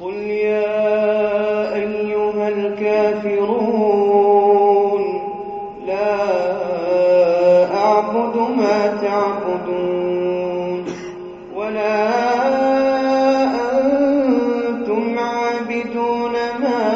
قل يا أيها الكافرون لا أعبد ما تعبدون ولا أنتم عابدون ما